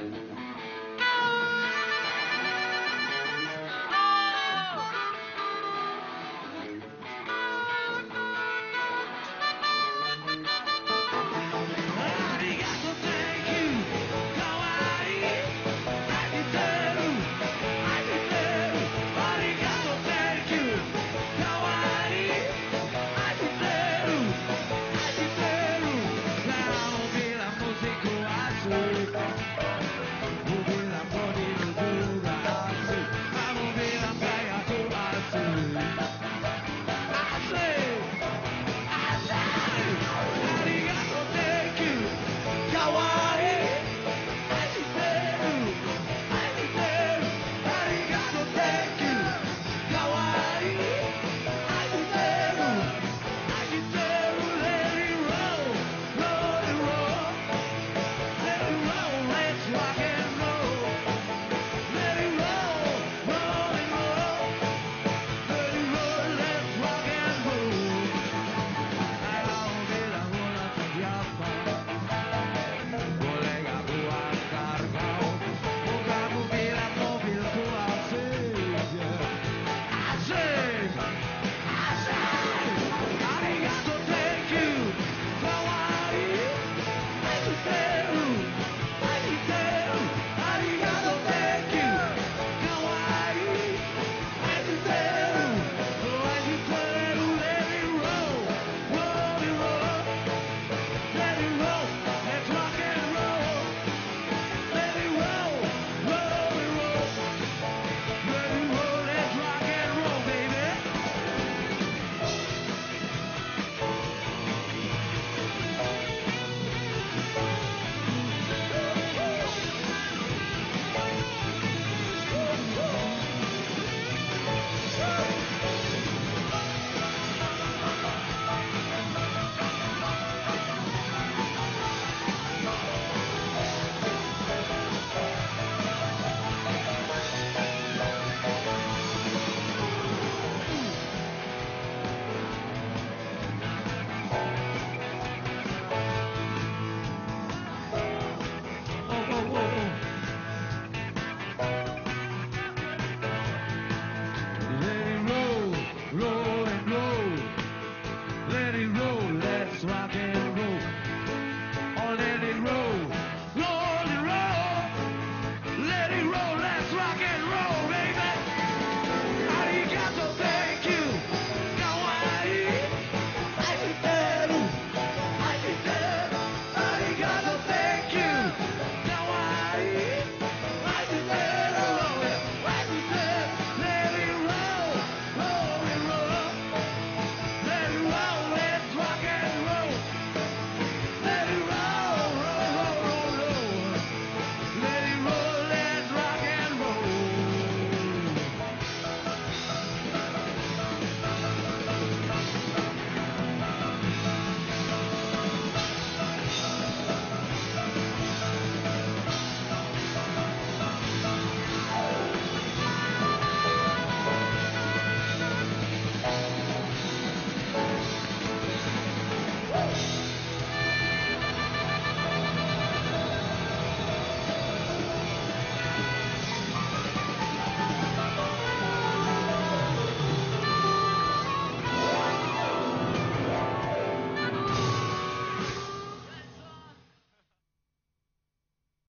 Amen.